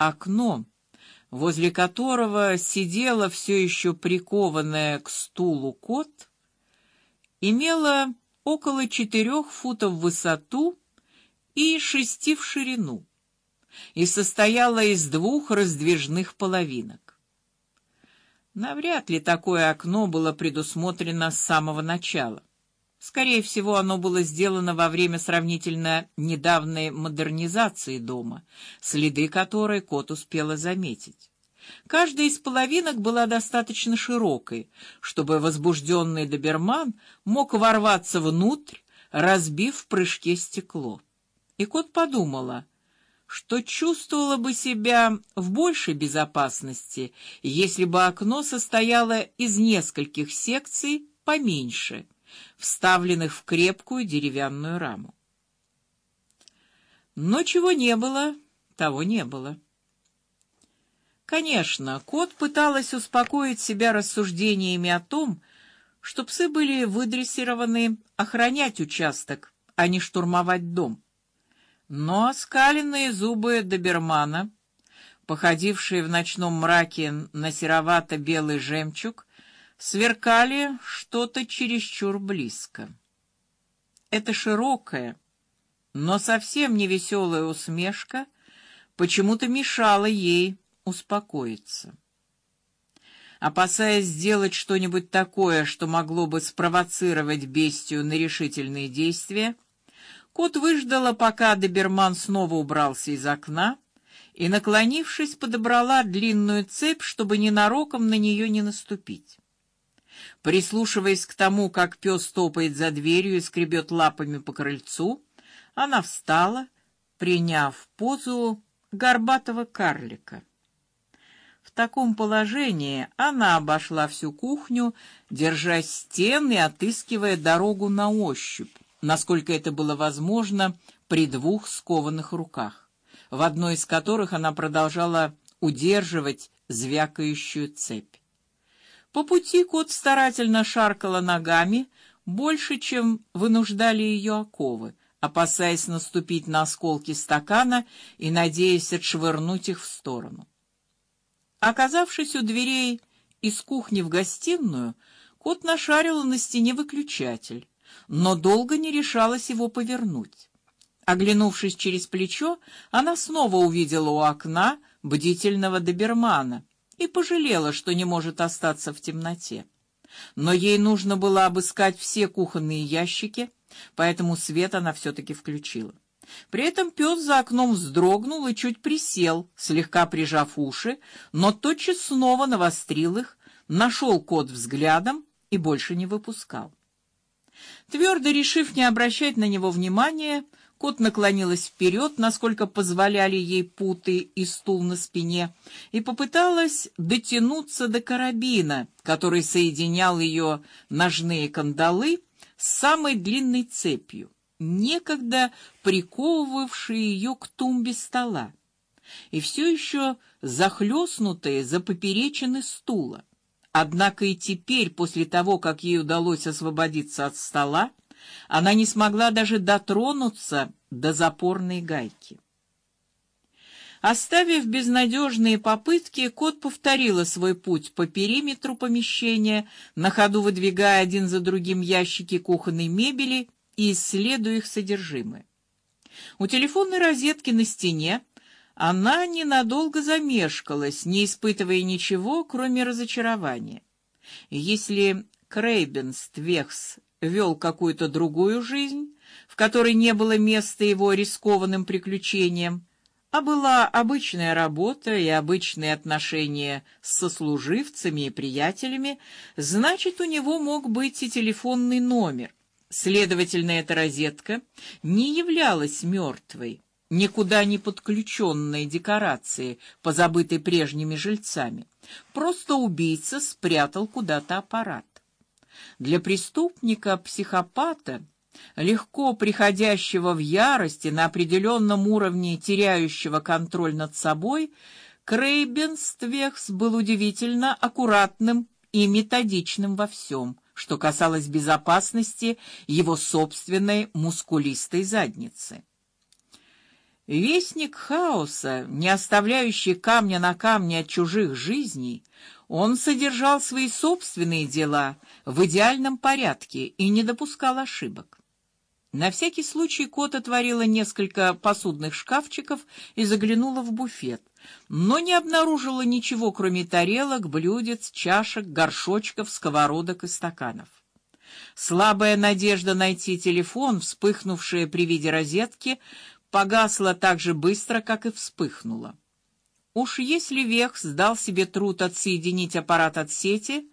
окно, возле которого сидела все еще прикованная к стулу кот, имело около четырех футов в высоту и шести в ширину и состояла из двух раздвижных половинок. Навряд ли такое окно было предусмотрено с самого начала. Скорее всего, оно было сделано во время сравнительно недавней модернизации дома, следы которой кот успела заметить. Каждая из половинок была достаточно широкой, чтобы возбужденный доберман мог ворваться внутрь, разбив в прыжке стекло. И кот подумала, что чувствовала бы себя в большей безопасности, если бы окно состояло из нескольких секций поменьше, вставленных в крепкую деревянную раму. Но чего не было, того не было. Конечно, кот пыталась успокоить себя рассуждениями о том, что псы были выдрессированы охранять участок, а не штурмовать дом. Но оскаленные зубы добермана, походившие в ночном мраке на серовато-белый жемчуг, сверкали что-то чересчур близко. Эта широкая, но совсем не веселая усмешка почему-то мешала ей успокоиться. Опасаясь сделать что-нибудь такое, что могло бы спровоцировать бестию на решительные действия, Кот выждала, пока доберман снова убрался из окна, и, наклонившись, подобрала длинную цепь, чтобы ни на роком на нее не наступить. Прислушиваясь к тому, как пес топает за дверью и скребет лапами по крыльцу, она встала, приняв позу горбатого карлика. В таком положении она обошла всю кухню, держась стен и отыскивая дорогу на ощупь насколько это было возможно при двух скованных руках, в одной из которых она продолжала удерживать звякающую цепь. По пути кот старательно шаркала ногами больше, чем вынуждали ее оковы, опасаясь наступить на осколки стакана и надеясь отшвырнуть их в сторону. Оказавшись у дверей из кухни в гостиную, кот нашарил на стене выключатель но долго не решалась его повернуть. Оглянувшись через плечо, она снова увидела у окна бдительного добермана и пожалела, что не может остаться в темноте. Но ей нужно было обыскать все кухонные ящики, поэтому свет она все-таки включила. При этом пес за окном вздрогнул и чуть присел, слегка прижав уши, но тотчас снова навострил их, нашел кот взглядом и больше не выпускал. Твердо решив не обращать на него внимания, кот наклонилась вперед, насколько позволяли ей путы и стул на спине, и попыталась дотянуться до карабина, который соединял ее ножные кандалы с самой длинной цепью, некогда приковывавшей ее к тумбе стола, и все еще захлестнутые за поперечины стула. Однако и теперь, после того, как ей удалось освободиться от стола, она не смогла даже дотронуться до запорной гайки. Оставив безнадежные попытки, кот повторила свой путь по периметру помещения, на ходу выдвигая один за другим ящики кухонной мебели и исследуя их содержимое. У телефонной розетки на стене она ненадолго замешкалась, не испытывая ничего, кроме разочарования. Если Крейбенствехс вел какую-то другую жизнь, в которой не было места его рискованным приключениям, а была обычная работа и обычные отношения с сослуживцами и приятелями, значит, у него мог быть и телефонный номер. Следовательно, эта розетка не являлась мертвой никуда не подключенной декорации, позабытой прежними жильцами. Просто убийца спрятал куда-то аппарат. Для преступника-психопата, легко приходящего в ярость и на определенном уровне теряющего контроль над собой, Крейбенствехс был удивительно аккуратным и методичным во всем, что касалось безопасности его собственной мускулистой задницы. Вестник хаоса, не оставляющий камня на камне от чужих жизней, он содержал свои собственные дела в идеальном порядке и не допускал ошибок. На всякий случай кот отворила несколько посудных шкафчиков и заглянула в буфет, но не обнаружила ничего, кроме тарелок, блюдец, чашек, горшочков, сковородок и стаканов. Слабая надежда найти телефон, вспыхнувшая при виде розетки, погасла так же быстро, как и вспыхнула. Уж если Вехс сдал себе труд отсоединить аппарат от сети,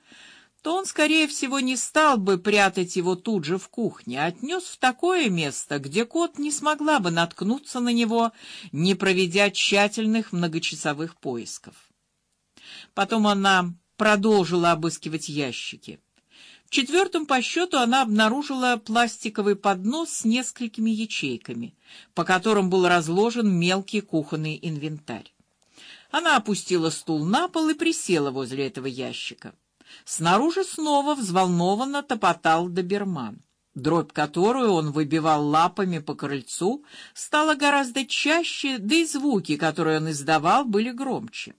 то он, скорее всего, не стал бы прятать его тут же в кухне, а отнес в такое место, где кот не смогла бы наткнуться на него, не проведя тщательных многочасовых поисков. Потом она продолжила обыскивать ящики. В четвертом по счету она обнаружила пластиковый поднос с несколькими ячейками, по которым был разложен мелкий кухонный инвентарь. Она опустила стул на пол и присела возле этого ящика. Снаружи снова взволнованно топотал доберман. Дробь, которую он выбивал лапами по крыльцу, стала гораздо чаще, да и звуки, которые он издавал, были громче.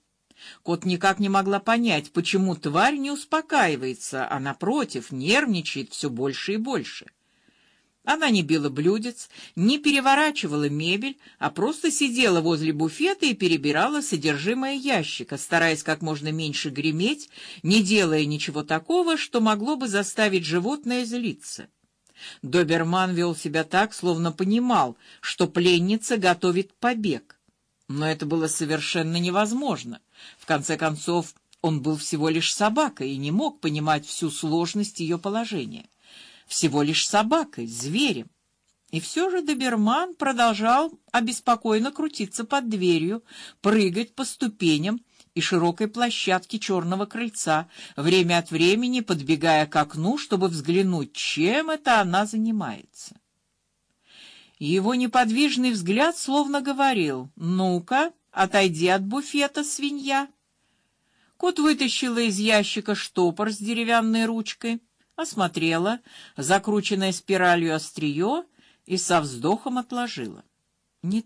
Кот никак не могла понять, почему тварь не успокаивается, а напротив нервничает все больше и больше. Она не била блюдец, не переворачивала мебель, а просто сидела возле буфета и перебирала содержимое ящика, стараясь как можно меньше греметь, не делая ничего такого, что могло бы заставить животное злиться. Доберман вел себя так, словно понимал, что пленница готовит побег. Но это было совершенно невозможно. В конце концов, он был всего лишь собакой и не мог понимать всю сложность ее положения. Всего лишь собакой, зверем. И все же доберман продолжал обеспокоенно крутиться под дверью, прыгать по ступеням и широкой площадке черного крыльца, время от времени подбегая к окну, чтобы взглянуть, чем это она занимается. Его неподвижный взгляд словно говорил: "Ну-ка, отойди от буфета, свинья". Кот вытащила из ящика штопор с деревянной ручкой, осмотрела закрученное спиралью острие и со вздохом отложила. Не